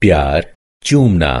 प्यार चूमना